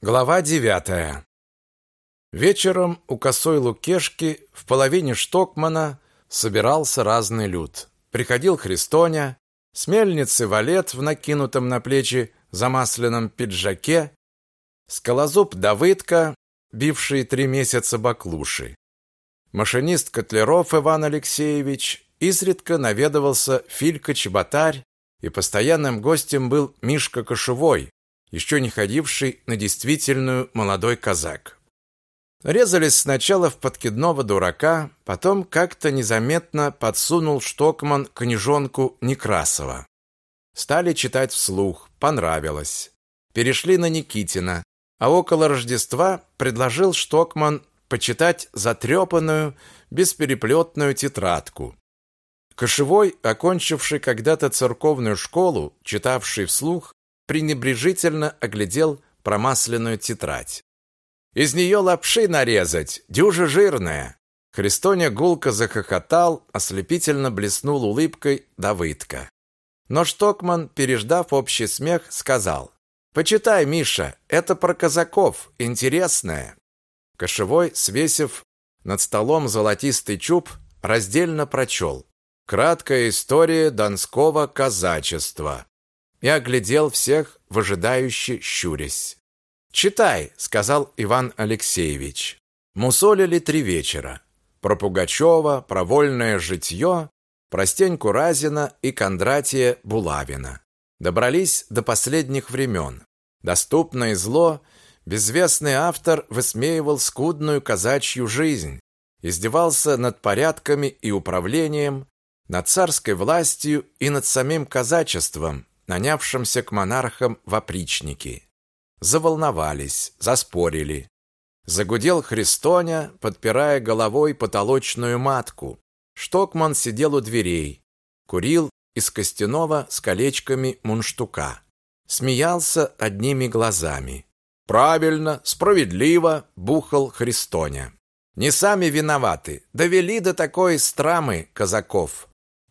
Глава девятая. Вечером у косой Лукешки в половине Штокмана собирался разный люд. Приходил Христоня, с мельницы валет в накинутом на плечи замасленном пиджаке, скалозуб Давыдка, бивший три месяца баклуши. Машинист Котлеров Иван Алексеевич изредка наведывался Филька Чеботарь, и постоянным гостем был Мишка Кошевой, еще не ходивший на действительную молодой казак. Резались сначала в подкидного дурака, потом как-то незаметно подсунул Штокман книжонку Некрасова. Стали читать вслух, понравилось. Перешли на Никитина, а около Рождества предложил Штокман почитать затрепанную, беспереплетную тетрадку. Кошевой, окончивший когда-то церковную школу, читавший вслух, пренебрежительно оглядел промасленную тетрадь. Из нее лапши нарезать, дюжа жирная. Христоня гулко захохотал, ослепительно блеснул улыбкой Давыдка. Но Штокман, переждав общий смех, сказал: "Почитай, Миша, это про казаков, интересное". Кошевой, свесив над столом золотистый чуб, раздельно прочел. Краткая история донского казачества и оглядел всех, выжидающе щурясь. «Читай», — сказал Иван Алексеевич. Мусолили три вечера. Про Пугачева, про вольное житье, про Стеньку Разина и Кондратия Булавина. Добрались до последних времен. Доступное зло, безвестный автор высмеивал скудную казачью жизнь, издевался над порядками и управлением, над царской властью и над самим казачеством, нанявшимся к монархам в опричники. Заволновались, заспорили. Загудел Христоня, подпирая головой потолочную матку. Штокман сидел у дверей, курил из костяного с колечками мунштука. Смеялся одними глазами. «Правильно, справедливо!» – бухал Христоня. «Не сами виноваты, довели до такой страмы казаков.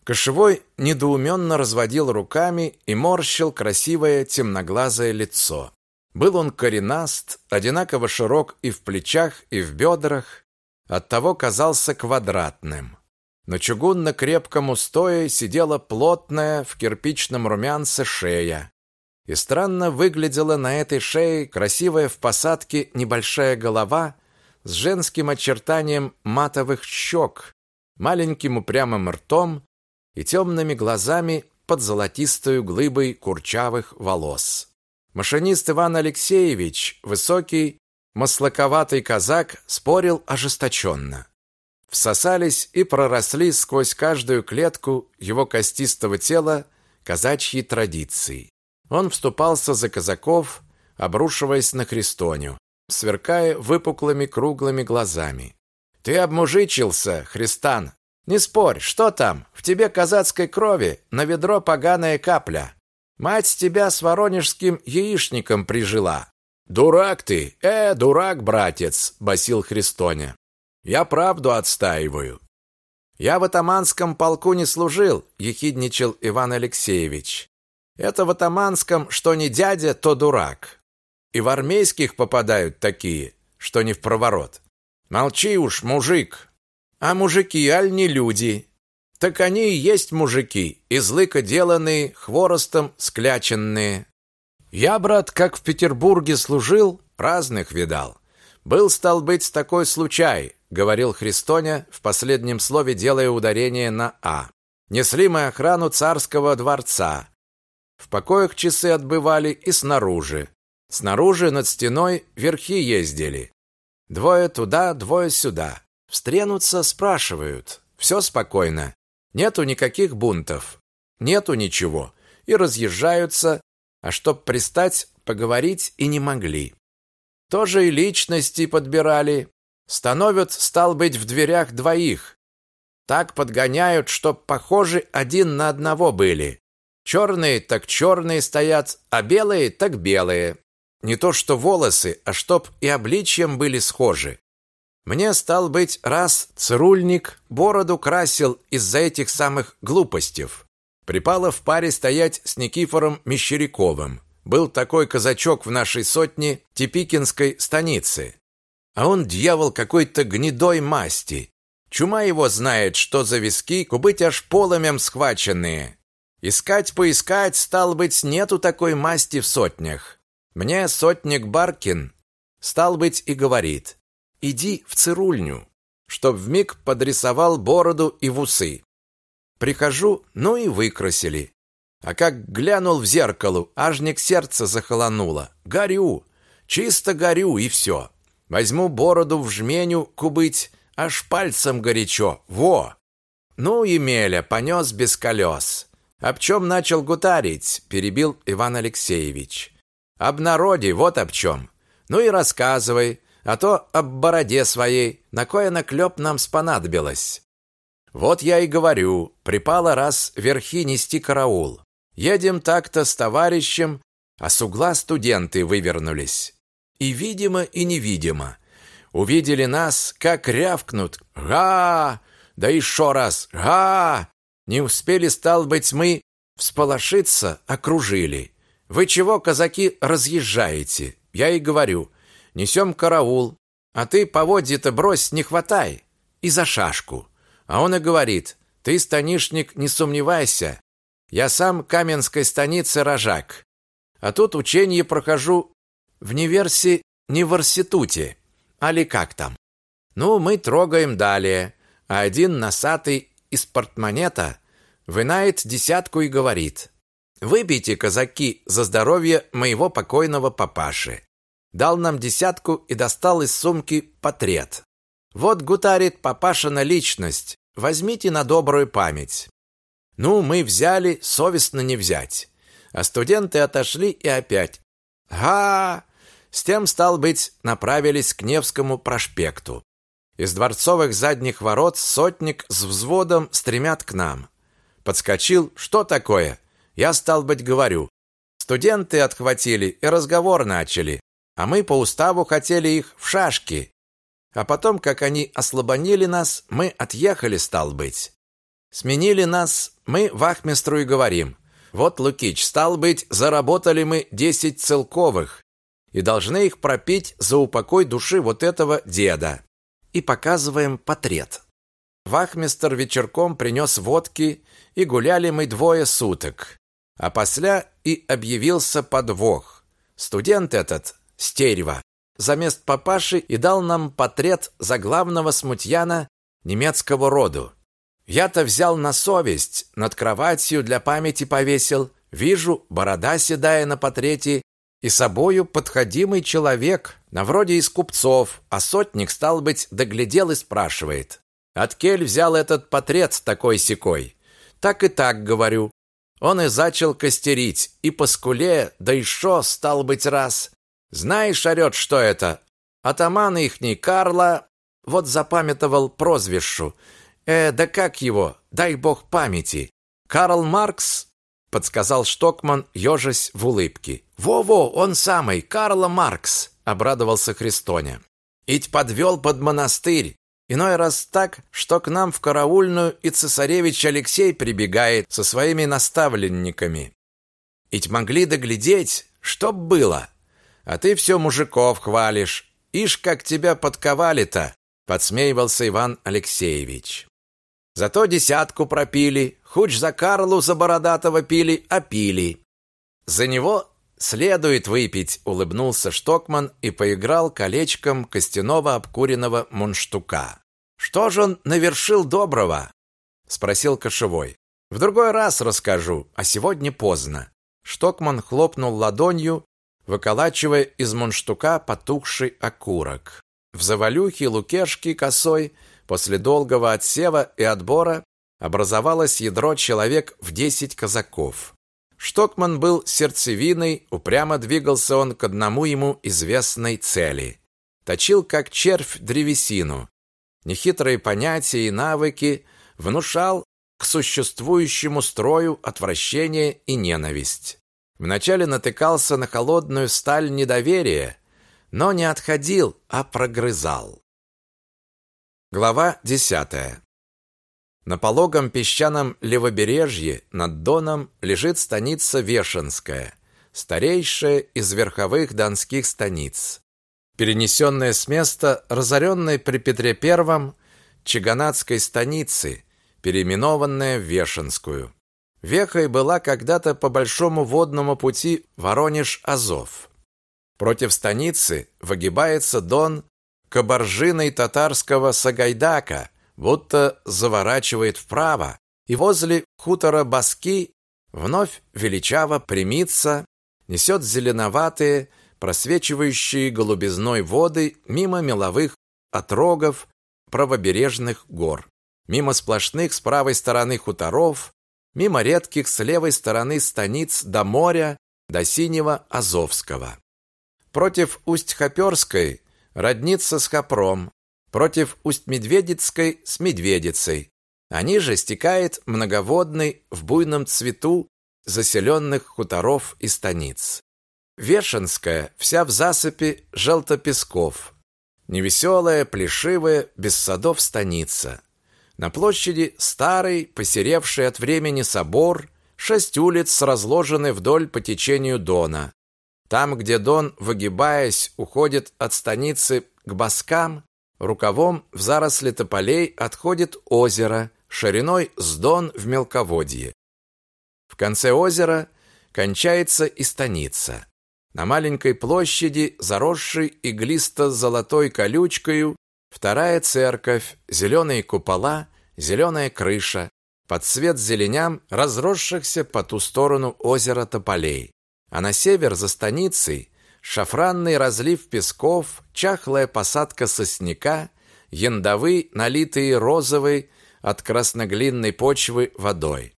Кошевой недоуменно разводил руками и морщил красивое темноглазое лицо. Был он коренаст, одинаково широк и в плечах, и в бедрах, оттого казался квадратным. На чугунно-крепком устое сидела плотная в кирпичном румянце шея. И странно выглядела на этой шее красивая в посадке небольшая голова с женским очертанием матовых щек, маленьким упрямым ртом и темными глазами под золотистой глыбой курчавых волос. Машинист Иван Алексеевич, высокий, маслаковатый казак, спорил ожесточенно. Всосались и проросли сквозь каждую клетку его костистого тела казачьи традиции. Он вступался за казаков, обрушиваясь на Христоню, сверкая выпуклыми круглыми глазами. «Ты обмужичился, Христан!» Не спорь, что там? В тебе казацкой крови на ведро поганая капля. Мать тебя с воронежским яичником прижила. Дурак ты, э, дурак, братец, басил Христоня. Я правду отстаиваю. Я в атаманском полку не служил, ехидничал Иван Алексеевич. Это в атаманском, что не дядя, то дурак. И в армейских попадают такие, что не в проворот. Молчи уж, мужик, а мужики, аль не люди? Так они и есть мужики, из лыка деланные, хворостом скляченные. Я, брат, как в Петербурге служил, разных видал. Был, стал быть, такой случай, говорил Христоня, в последнем слове делая ударение на «а». Несли мы охрану царского дворца. В покоях часы отбывали и снаружи. Снаружи над стеной верхи ездили. Двое туда, двое сюда. Встренутся, спрашивают. Все спокойно. Нету никаких бунтов. Нету ничего. И разъезжаются, а чтоб пристать, поговорить и не могли. Тоже и личности подбирали. Становят, стал быть, в дверях двоих. Так подгоняют, чтоб похожи один на одного были. Черные так черные стоят, а белые так белые. Не то что волосы, а чтоб и обличьем были схожи. Мне, стал быть, раз цирульник бороду красил из-за этих самых глупостей. Припало в паре стоять с Никифором Мещеряковым. был такой казачок в нашей сотне Тепикинской станицы. А он дьявол какой-то гнедой масти. Чума его знает, что за виски кубыть аж поломем схваченные. Искать поискать, стал быть, нету такой масти в сотнях. Мне сотник Баркин, стал быть, и говорит, иди в цирульню, чтоб вмиг подрисовал бороду и в усы. Прихожу, ну и выкрасили. А как глянул в зеркало, ажник сердце захолонуло. Горю, чисто горю и все. Возьму бороду в жменю кубыть, аж пальцем горячо. Во! Ну, Емеля понес без колес. Об чем начал гутарить, перебил Иван Алексеевич. Об народе, вот об чем. Ну и рассказывай, а то об бороде своей, на кое наклеп нам спонадобилось. Вот я и говорю, припало раз верхи нести караул. Едем так-то с товарищем, а с угла студенты вывернулись. И видимо, и невидимо. Увидели нас, как рявкнут «Га!» Да еще раз «Га!» Не успели, стал быть, мы всполошиться, окружили. Вы чего, казаки, разъезжаете? Я и говорю, несем караул, а ты поводья-то брось, не хватай. И за шашку. А он и говорит, ты, станишник, не сомневайся, я сам Каменской станицы рожак. А тут учение прохожу в неверси, не в институте, али как там. Ну, мы трогаем далее, а один носатый из портмонета вынает десятку и говорит: "Выпейте, казаки, за здоровье моего покойного папаши". Дал нам десятку и достал из сумки портрет. Вот гутарит папашина личность. Возьмите на добрую память. Ну, мы взяли, совестно не взять. А студенты отошли и опять. Га! С тем, стал быть, направились к Невскому проспекту. Из дворцовых задних ворот сотник с взводом стремят к нам. Подскочил, что такое? Я, стал быть, говорю. Студенты отхватили и разговор начали, а мы по уставу хотели их в шашки. А потом, как они ослабонили нас, мы отъехали, стал быть. Сменили нас, мы вахмистру и говорим. Вот, Лукич, стал быть, заработали мы десять целковых и должны их пропить за упокой души вот этого деда. И показываем портрет. Вахмистр вечерком принес водки, и гуляли мы двое суток. А после и объявился подвох. Студент этот, Стерева, замест папаши и дал нам портрет за главного смутьяна немецкого роду. Я-то взял на совесть, над кроватью для памяти повесил. Вижу, борода седая на портрете, и собою подходимый человек, на вроде из купцов, а сотник, стал быть, доглядел и спрашивает. От кель взял этот портрет такой-сякой? Так и так, говорю. Он и зачал костерить, и по скуле, да и шо, стал быть, раз. Знаешь, орет, что это? Атаман ихний Карла, вот запамятовал прозвищу, Э, да как его? Дай бог памяти. Карл Маркс, подсказал Штокман, ежась в улыбке. Во-во, он самый, Карл Маркс, обрадовался Христоня. Ить подвел под монастырь. Иной раз так, что к нам в караульную и цесаревич Алексей прибегает со своими наставленниками. Ить могли доглядеть, чтоб было. А ты все мужиков хвалишь. Ишь, как тебя подковали-то, подсмеивался Иван Алексеевич. Зато десятку пропили, хуч за Карлу за бородатого пили, а пили. За него следует выпить, улыбнулся Штокман и поиграл колечком костяного обкуренного мундштука. Что же он навершил доброго? спросил кошевой. В другой раз расскажу, а сегодня поздно. Штокман хлопнул ладонью, выколачивая из мундштука потухший окурок. В завалюхе Лукешки косой После долгого отсева и отбора образовалось ядро человек в десять казаков. Штокман был сердцевиной, упрямо двигался он к одному ему известной цели. Точил как червь древесину. Нехитрые понятия и навыки внушал к существующему строю отвращение и ненависть. Вначале натыкался на холодную сталь недоверия, но не отходил, а прогрызал. Глава 10. На пологом песчаном левобережье над Доном лежит станица Вешенская, старейшая из верховых донских станиц. Перенесенная с места разоренной при Петре I Чаганатской станицы, переименованная в Вешенскую. Вехой была когда-то по большому водному пути Воронеж-Азов. Против станицы выгибается дон Кабаржиной татарского Сагайдака, будто заворачивает вправо, и возле хутора Баски вновь величаво примится, несет зеленоватые, просвечивающие голубизной воды мимо меловых отрогов правобережных гор, мимо сплошных с правой стороны хуторов, мимо редких с левой стороны станиц до моря, до синего Азовского. Против Усть-Хоперской роднится с Хопром, против Усть-Медведицкой с Медведицей. Они же стекает многоводный в буйном цвету заселенных хуторов и станиц. Вешенская вся в засыпи желтопесков. Невеселая, плешивая, без садов станица. На площади старый, посеревший от времени собор, шесть улиц разложены вдоль по течению Дона. Там, где Дон, выгибаясь, уходит от станицы к Баскам, рукавом в заросли тополей отходит озеро, шириной с Дон в мелководье. В конце озера кончается и станица. На маленькой площади, заросшей иглисто-золотой колючкою, вторая церковь, зеленые купола, зеленая крыша, под цвет зеленям разросшихся по ту сторону озера тополей. А на север за станицей шафранный разлив песков, чахлая посадка сосняка, яндовы, налитые розовой от красноглинной почвы водой.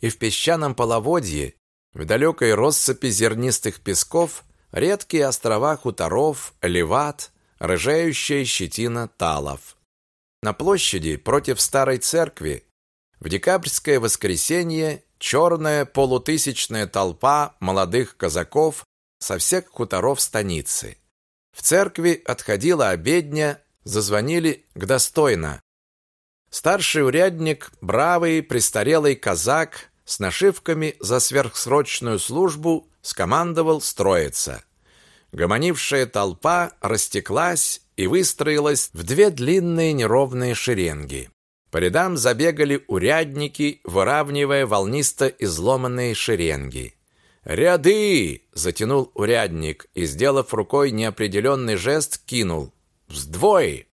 И в песчаном половодье в далекой россыпи зернистых песков редкие острова хуторов, леват, рыжающая щетина талов. На площади против старой церкви в декабрьское воскресенье черная полутысячная толпа молодых казаков со всех хуторов станицы. В церкви отходила обедня, зазвонили к достойно. Старший урядник, бравый престарелый казак, с нашивками за сверхсрочную службу скомандовал строиться. Гомонившая толпа растеклась и выстроилась в две длинные неровные шеренги. По рядам забегали урядники, выравнивая волнисто изломанные шеренги. «Ряды!» – затянул урядник и, сделав рукой неопределенный жест, кинул. «Вздвой!»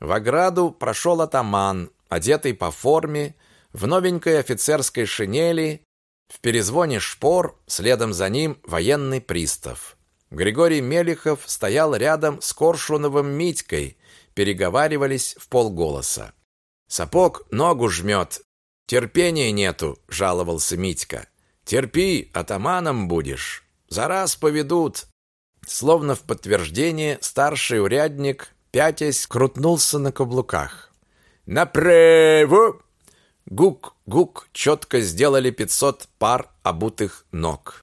В ограду прошел атаман, одетый по форме, в новенькой офицерской шинели, в перезвоне шпор, следом за ним военный пристав. Григорий Мелихов стоял рядом с Коршуновым Митькой, переговаривались в полголоса. «Сапог ногу жмет, терпения нету», – жаловался Митька. «Терпи, атаманом будешь, за раз поведут». Словно в подтверждение старший урядник, пятясь, крутнулся на каблуках. «Направо!» Гук-гук четко сделали 500 пар обутых ног.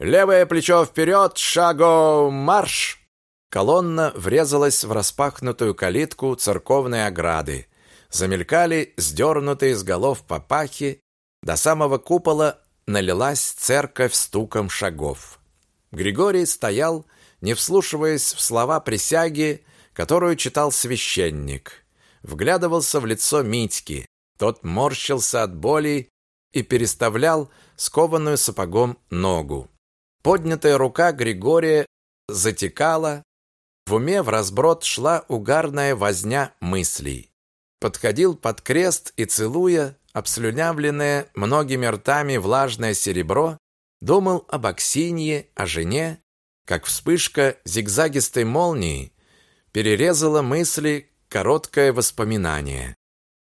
«Левое плечо вперед! Шагом марш!» Колонна врезалась в распахнутую калитку церковной ограды. Замелькали сдернутые с голов папахи. До самого купола налилась церковь стуком шагов. Григорий стоял, не вслушиваясь в слова присяги, которую читал священник. Вглядывался в лицо Митьки. Тот морщился от боли и переставлял скованную сапогом ногу. Поднятая рука Григория затекала, в уме в разброд шла угарная возня мыслей. Подходил под крест и, целуя обслюнявленное многими ртами влажное серебро, думал об Аксинье, о жене, как вспышка зигзагистой молнии перерезала мысли короткое воспоминание.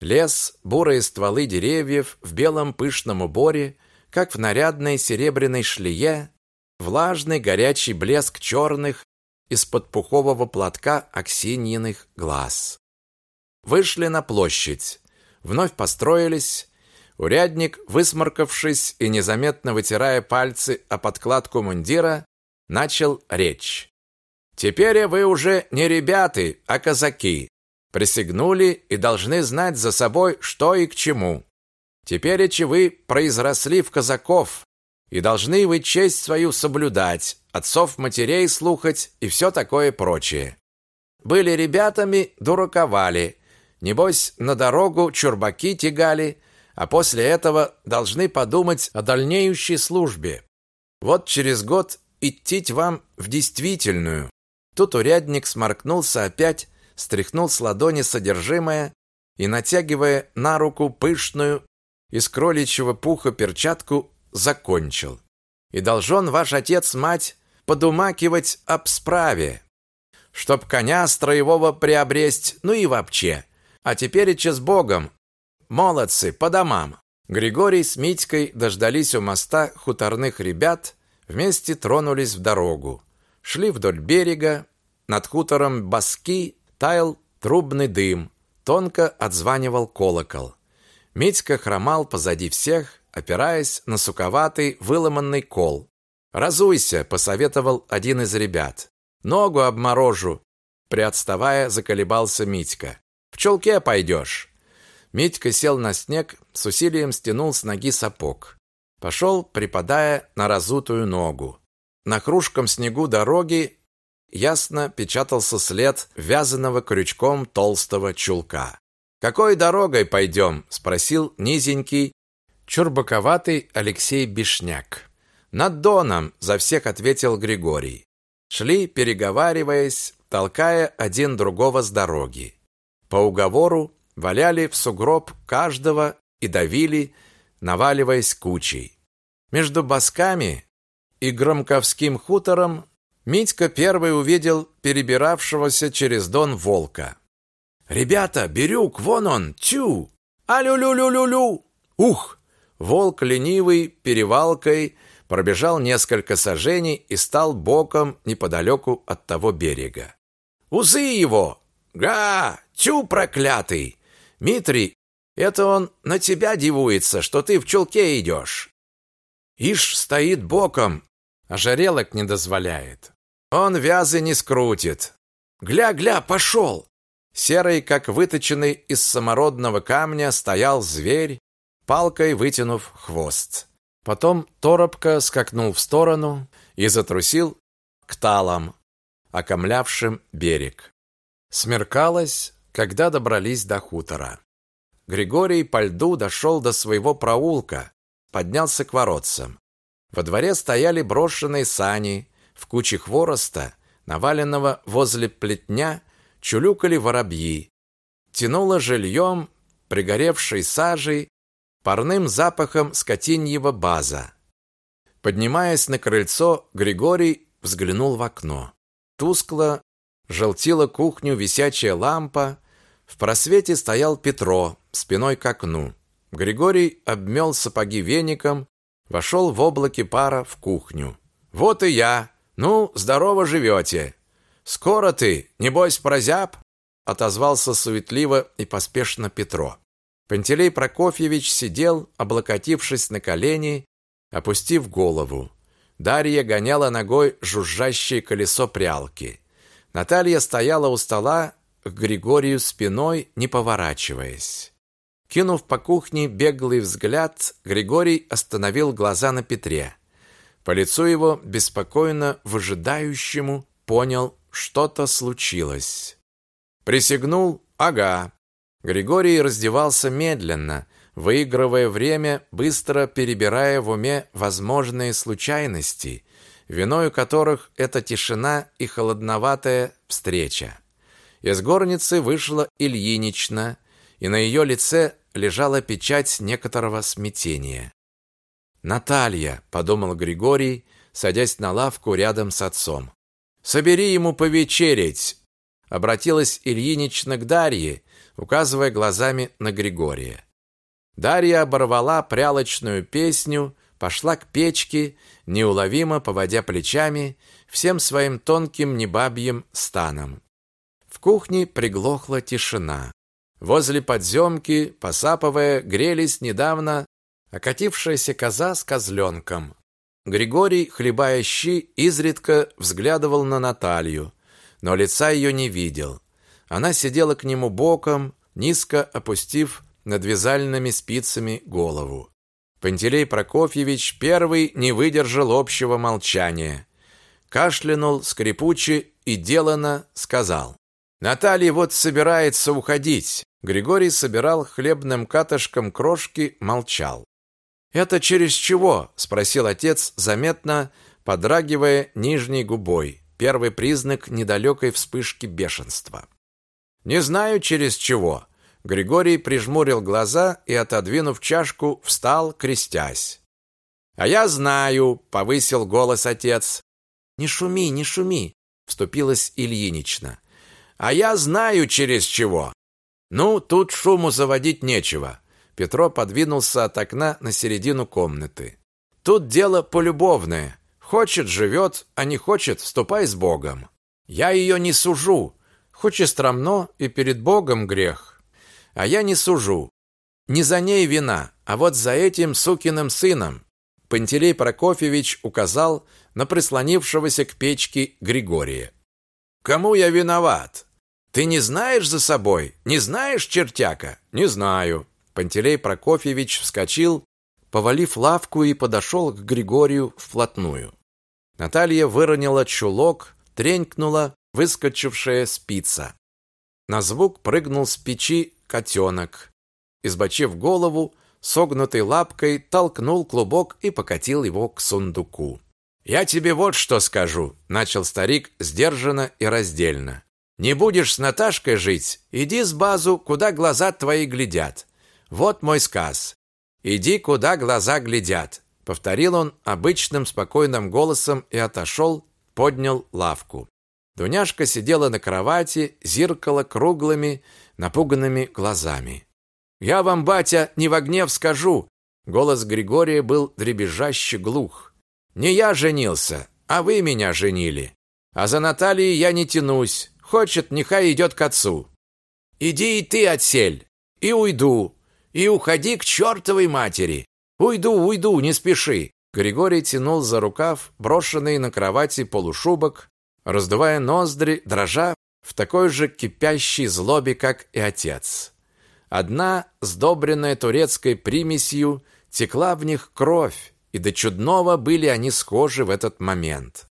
Лес, бурые стволы деревьев в белом пышном уборе, как в нарядной серебряной шлее, влажный горячий блеск черных из-под пухового платка аксиньиных глаз. Вышли на площадь, вновь построились. Урядник, высморкавшись и незаметно вытирая пальцы о подкладку мундира, начал речь. «Теперь вы уже не ребята, а казаки. Присягнули и должны знать за собой, что и к чему. Теперь вы произросли в казаков, И должны вы честь свою соблюдать, отцов-матерей слухать и все такое прочее. Были ребятами, дураковали. Небось, на дорогу чурбаки тягали, а после этого должны подумать о дальнейшей службе. Вот через год идти вам в действительную. Тут урядник сморкнулся опять, стряхнул с ладони содержимое и, натягивая на руку пышную из кроличьего пуха перчатку, закончил. И должен ваш отец-мать подумакивать об справе, чтоб коня строевого приобресть, ну и вообще. А теперь и с Богом. Молодцы, по домам. Григорий с Митькой дождались у моста хуторных ребят, вместе тронулись в дорогу. Шли вдоль берега, над хутором Баски таял трубный дым, тонко отзванивал колокол. Митька хромал позади всех, опираясь на суковатый выломанный кол. «Разуйся», — посоветовал один из ребят. «Ногу обморожу», — приотставая, заколебался Митька. «В чулке пойдешь». Митька сел на снег, с усилием стянул с ноги сапог. Пошел, припадая на разутую ногу. На хрушком снегу дороги ясно печатался след вязаного крючком толстого чулка. «Какой дорогой пойдем?» – спросил низенький, чурбаковатый Алексей Бишняк. «Над Доном», – за всех ответил Григорий. Шли, переговариваясь, толкая один другого с дороги. По уговору валяли в сугроб каждого и давили, наваливаясь кучей. Между босками и Громковским хутором Митька первый увидел перебиравшегося через Дон волка. «Ребята, Бирюк, вон он, тю! Алю-лю-лю-лю-лю!» Ух! Волк ленивый перевалкой пробежал несколько сажений и стал боком неподалеку от того берега. «Узы его! Га! Тю, проклятый! Митрий, это он на тебя дивуется, что ты в чулке идешь!» Ишь стоит боком, а жарелок не дозволяет. Он вязы не скрутит. Гля-гля, пошел! Серый, как выточенный из самородного камня, стоял зверь, палкой вытянув хвост. Потом торопко скакнул в сторону и затрусил к талам, окомлявшим берег. Смеркалось, когда добрались до хутора. Григорий по льду дошел до своего проулка, поднялся к воротцам. Во дворе стояли брошенные сани, в куче хвороста, наваленного возле плетня, чулюкали воробьи. Тянуло жильем, пригоревшей сажей, парным запахом скотиньего база. Поднимаясь на крыльцо, Григорий взглянул в окно. Тускло желтила кухню висячая лампа, в просвете стоял Петро, спиной к окну. Григорий обмел сапоги веником, вошел в облаке пара в кухню. «Вот и я! Ну, здорово живете! Скоро ты, небось, прозяб?» отозвался суетливо и поспешно Петро. Пантелей Прокофьевич сидел, облокотившись на колени, опустив голову. Дарья гоняла ногой жужжащее колесо прялки. Наталья стояла у стола к Григорию спиной, не поворачиваясь. Кинув по кухне беглый взгляд, Григорий остановил глаза на Петре. По лицу его, беспокойно выжидающему, понял, что-то случилось. Присягнул «Ага». Григорий раздевался медленно, выигрывая время, быстро перебирая в уме возможные случайности, виною которых эта тишина и холодноватая встреча. Из горницы вышла Ильинична, и на ее лице лежала печать некоторого смятения. «Наталья», — подумал Григорий, садясь на лавку рядом с отцом. «Собери ему повечерить», — обратилась Ильинична к Дарье, указывая глазами на Григория. Дарья оборвала прялочную песню, пошла к печке, неуловимо поводя плечами, всем своим тонким небабьим станом. В кухне приглохла тишина. Возле подземки, посапывая, грелись недавно окатившаяся коза с козленком. Григорий, хлебая щи, изредка взглядывал на Наталью, но лица ее не видел. Она сидела к нему боком, низко опустив над вязальными спицами голову. Пантелей Прокофьевич первый не выдержал общего молчания. Кашлянул скрипуче и делано сказал. «Наталья вот собирается уходить». Григорий собирал хлебным катышком крошки, молчал. «Это через чего?» – спросил отец, заметно подрагивая нижней губой. Первый признак недалекой вспышки бешенства. «Не знаю, через чего». Григорий прижмурил глаза и, отодвинув чашку, встал, крестясь. «А я знаю», — повысил голос отец. «Не шуми, не шуми», — вступилась Ильинична. «А я знаю, через чего». «Ну, тут шуму заводить нечего». Петро подвинулся от окна на середину комнаты. «Тут дело полюбовное. Хочет – живет, а не хочет – ступай с Богом. Я ее не сужу. Хоть и страмно, и перед Богом грех. А я не сужу. Не за ней вина, а вот за этим сукиным сыном. Пантелей Прокофьевич указал на прислонившегося к печке Григория. Кому я виноват? Ты не знаешь за собой? Не знаешь, чертяка? Не знаю. Пантелей Прокофьевич вскочил, повалив лавку и подошел к Григорию вплотную. Наталья выронила чулок, тренькнула выскочившая спица. На звук прыгнул с печи котенок. Избочив голову, согнутой лапкой толкнул клубок и покатил его к сундуку. «Я тебе вот что скажу», — начал старик сдержанно и раздельно. «Не будешь с Наташкой жить, иди с базу, куда глаза твои глядят. Вот мой сказ. Иди, куда глаза глядят», — повторил он обычным спокойным голосом и отошел, поднял лавку. Дуняшка сидела на кровати, зеркала круглыми, напуганными глазами. «Я вам, батя, не в гнев скажу!» Голос Григория был дребезжаще глух. Не я женился, а вы меня женили. А за Натальей я не тянусь. Хочет, нехай идет к отцу. Иди и ты отсель. И уйду. И уходи к чертовой матери. Уйду, уйду, не спеши. Григорий тянул за рукав брошенный на кровати полушубок, раздувая ноздри, дрожа в такой же кипящей злобе, как и отец. Одна, сдобренная турецкой примесью, текла в них кровь, и до чудного были они схожи в этот момент.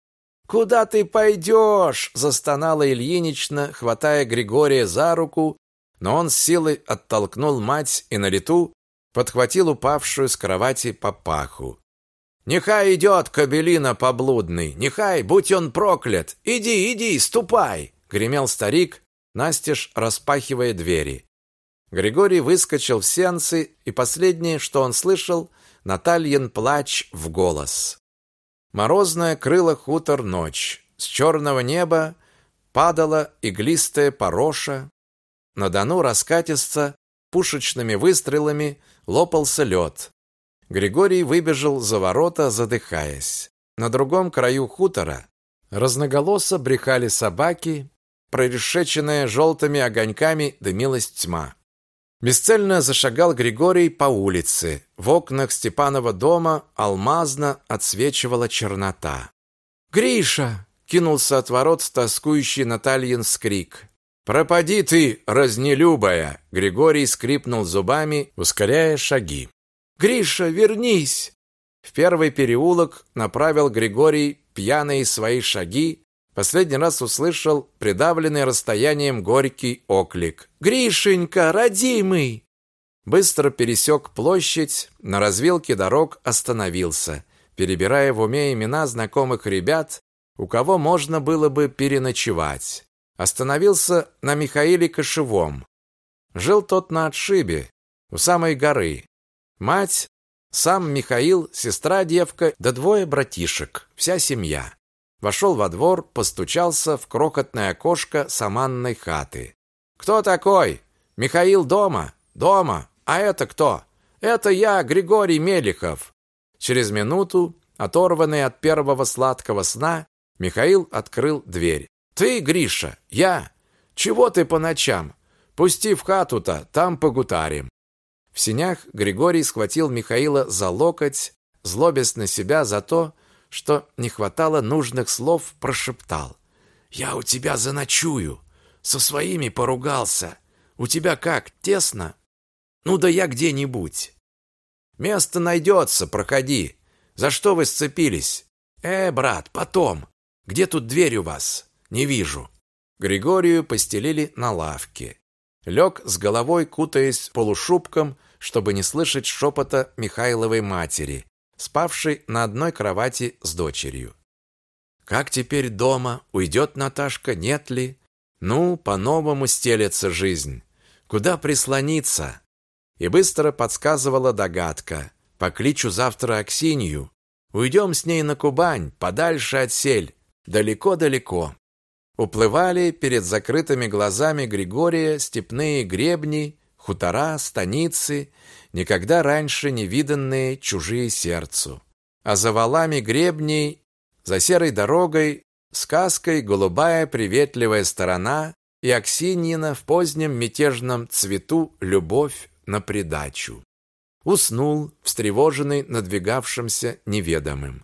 «Куда ты пойдешь?» – застонала Ильинична, хватая Григория за руку, но он с силой оттолкнул мать и на лету подхватил упавшую с кровати папаху. «Нехай идет, кобелина поблудный! Нехай, будь он проклят! Иди, иди, ступай!» — гремел старик, настежь распахивая двери. Григорий выскочил в сеансы, и последнее, что он слышал, Натальин плач в голос. Морозная крыла хутор ночь. С черного неба падала иглистая пороша. На Дону раскатисто пушечными выстрелами лопался лед. Григорий выбежал за ворота, задыхаясь. На другом краю хутора разноголосо брехали собаки, прорешеченная желтыми огоньками дымилась тьма. Бесцельно зашагал Григорий по улице. В окнах Степанова дома алмазно отсвечивала чернота. «Гриша!» — кинулся от ворот тоскующий Натальин скрик. «Пропади ты, разнелюбая!» Григорий скрипнул зубами, ускоряя шаги. «Гриша, вернись!» В первый переулок направил Григорий пьяные свои шаги, Последний раз услышал придавленный расстоянием горький оклик. «Гришенька, родимый!» Быстро пересек площадь, на развилке дорог остановился, перебирая в уме имена знакомых ребят, у кого можно было бы переночевать. Остановился на Михаиле Кошевом. Жил тот на отшибе, у самой горы. Мать, сам Михаил, сестра-девка, да двое братишек, вся семья. Вошел во двор, постучался в крохотное окошко саманной хаты. «Кто такой? Михаил дома? Дома? А это кто? Это я, Григорий Мелихов». Через минуту, оторванный от первого сладкого сна, Михаил открыл дверь. «Ты, Гриша? Я? Чего ты по ночам? Пусти в хату-то, там погутарим». В синях Григорий схватил Михаила за локоть, злобясь на себя за то, что не хватало нужных слов, прошептал. «Я у тебя заночую. Со своими поругался. У тебя как, тесно? Ну да я где-нибудь». Место найдется, проходи. За что вы сцепились? Э, брат, потом. Где тут дверь у вас? Не вижу. Григорию постелили на лавке. Лег с головой, кутаясь полушубком, чтобы не слышать шепота Михайловой матери, спавшей на одной кровати с дочерью. Как теперь дома? Уйдет Наташка, нет ли? Ну, по-новому стелется жизнь. Куда прислониться? И быстро подсказывала догадка. Покличу завтра Аксинью. Уйдем с ней на Кубань, подальше от сель, далеко-далеко. Уплывали перед закрытыми глазами Григория степные гребни, хутора, станицы, никогда раньше не виданные чужие сердцу. А за валами гребней, за серой дорогой, сказкой голубая приветливая сторона и Аксиньина в позднем мятежном цвету любовь на придачу. Уснул, встревоженный надвигавшимся неведомым.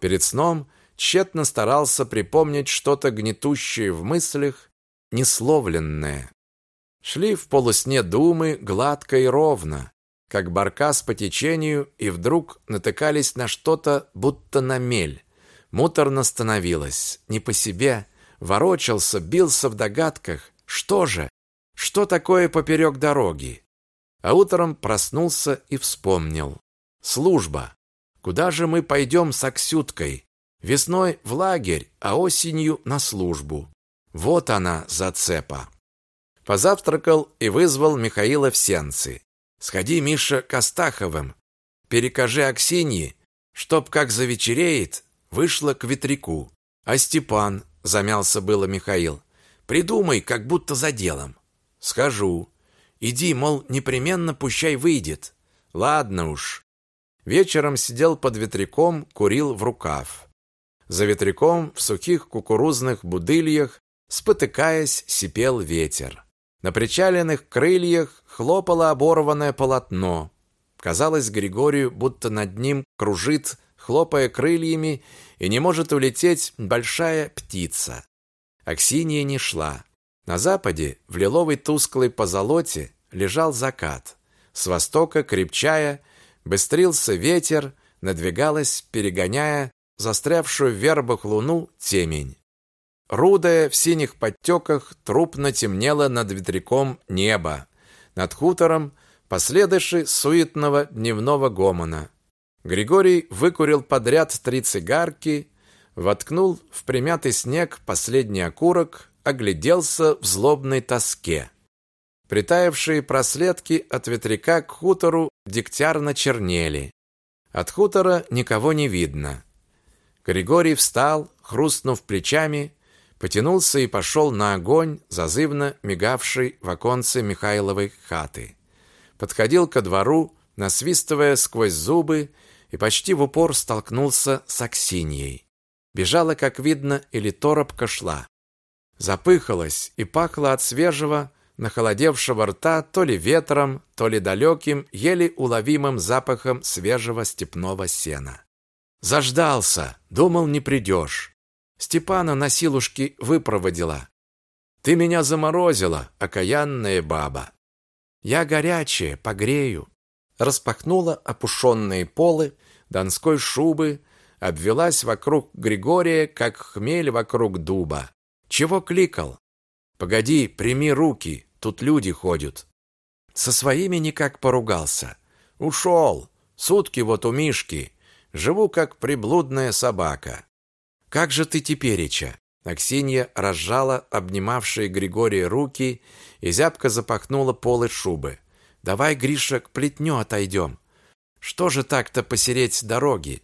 Перед сном тщетно старался припомнить что-то гнетущее в мыслях, несловленное. Шли в полусне думы гладко и ровно, как баркас по течению, и вдруг натыкались на что-то, будто на мель. Муторно становилось, не по себе, ворочался, бился в догадках. Что же? Что такое поперек дороги? А утром проснулся и вспомнил. Служба. Куда же мы пойдем с Аксюткой? Весной в лагерь, а осенью на службу. Вот она, зацепа. Позавтракал и вызвал Михаила в сенцы. Сходи, Миша, к Астаховым. Перекажи Аксинье, чтоб, как завечереет, вышла к ветряку. А Степан, замялся было Михаил, придумай, как будто за делом. Схожу. Иди, мол, непременно пущай выйдет. Ладно уж. Вечером сидел под ветряком, курил в рукав. За ветряком в сухих кукурузных будыльях, спотыкаясь, сипел ветер. На причаленных крыльях хлопало оборванное полотно. Казалось Григорию, будто над ним кружит, хлопая крыльями, и не может улететь большая птица. Аксинья не шла. На западе, в лиловой тусклой позолоте, лежал закат. С востока, крепчая, быстрился ветер, надвигалась, перегоняя застрявшую в вербах луну темень. Рудая в синих подтеках трупно темнело над ветряком небо. Над хутором последыши суетного дневного гомона. Григорий выкурил подряд три цигарки, воткнул в примятый снег последний окурок, огляделся в злобной тоске. Притаявшие проследки от ветряка к хутору дегтярно чернели. От хутора никого не видно. Григорий встал, хрустнув плечами, потянулся и пошел на огонь, зазывно мигавший в оконце Михайловой хаты. Подходил ко двору, насвистывая сквозь зубы, и почти в упор столкнулся с Аксиньей. Бежала, как видно, или торопко шла запыхалась и пахла от свежего, нахолодевшего рта то ли ветром, то ли далеким, еле уловимым запахом свежего степного сена. Заждался, думал, не придешь. Степана на силушки выпроводила. Ты меня заморозила, окаянная баба. Я горячая, погрею. Распахнула опушенные полы донской шубы, обвелась вокруг Григория, как хмель вокруг дуба. Чего кликал? Погоди, прими руки, тут люди ходят. Со своими никак поругался. Ушел. Сутки вот у Мишки. Живу как приблудная собака. Как же ты тепереча? Аксинья разжала обнимавшие Григория руки и зябко запахнула полы шубы. Давай, Гриша, к плетню отойдем. Что же так-то посереть дороги?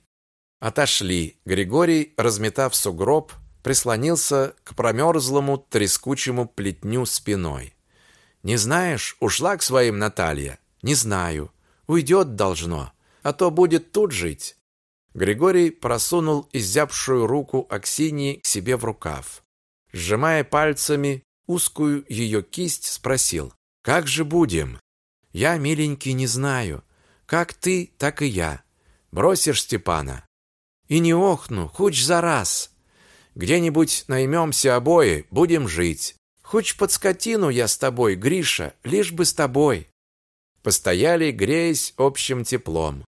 Отошли. Григорий, разметав сугроб, прислонился к промерзлому трескучему плетню спиной. «Не знаешь, ушла к своим Наталья?» «Не знаю. Уйдет должно, а то будет тут жить». Григорий просунул изябшую руку Аксинии к себе в рукав. Сжимая пальцами узкую ее кисть, спросил, «Как же будем?» «Я, миленький, не знаю. Как ты, так и я. Бросишь Степана?» «И не охну, хоть за раз!» Где-нибудь наймемся обои, будем жить. Хоть под скотину я с тобой, Гриша, лишь бы с тобой. постояли, греясь общим теплом.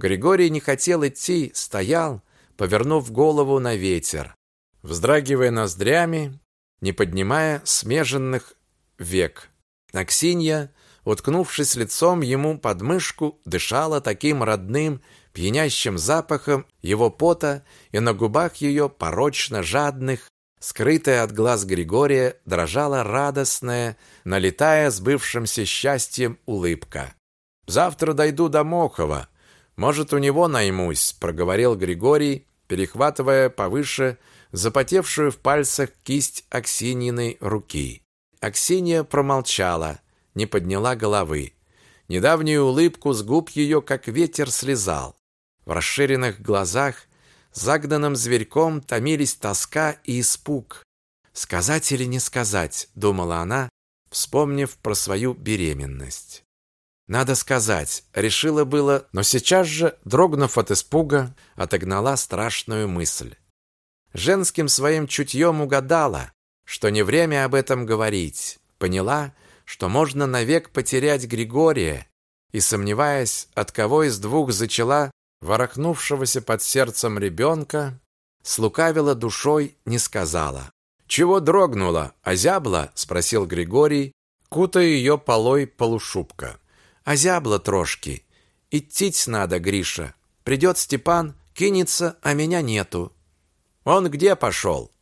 Григорий не хотел идти, стоял, повернув голову на ветер, вздрагивая ноздрями, не поднимая смеженных век. Аксинья, уткнувшись лицом ему под мышку, дышала таким родным, пьянящим запахом его пота, и на губах ее порочно жадных, скрытая от глаз Григория, дрожала радостная, налетая сбывшимся счастьем улыбка. «Завтра дойду до Мохова. Может, у него наймусь», — проговорил Григорий, перехватывая повыше запотевшую в пальцах кисть Аксиньиной руки. Аксинья промолчала, не подняла головы. Недавнюю улыбку с губ ее, как ветер, слезал. В расширенных глазах загнанным зверьком томились тоска и испуг. «Сказать или не сказать?» — думала она, вспомнив про свою беременность. «Надо сказать», — решила было, но сейчас же, дрогнув от испуга, отогнала страшную мысль. Женским своим чутьем угадала, что не время об этом говорить, поняла, что можно навек потерять Григория, и, сомневаясь, от кого из двух зачала ворохнувшегося под сердцем ребенка, слукавила душой, не сказала. «Чего дрогнула? Озябла?» — спросил Григорий, кутая ее полой полушубка. «Озябла трошки. Идтить надо, Гриша. Придет Степан, кинется, а меня нету». «Он где пошел?»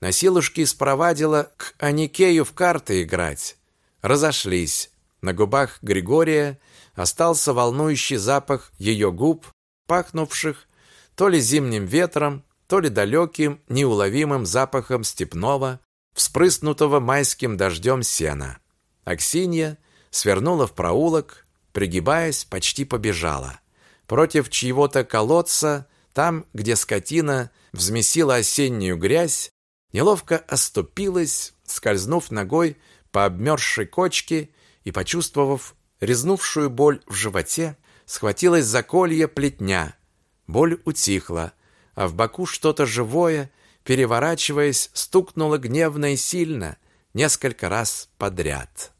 На силушки спровадила к Аникею в карты играть. Разошлись. На губах Григория остался волнующий запах ее губ, пахнувших то ли зимним ветром, то ли далеким, неуловимым запахом степного, вспрыснутого майским дождем сена. Аксинья свернула в проулок, пригибаясь, почти побежала. Против чьего-то колодца, там, где скотина взмесила осеннюю грязь, неловко оступилась, скользнув ногой по обмерзшей кочке и, почувствовав резнувшую боль в животе, схватилась за колье плетня. Боль утихла, а в боку что-то живое, переворачиваясь, стукнуло гневно и сильно, несколько раз подряд.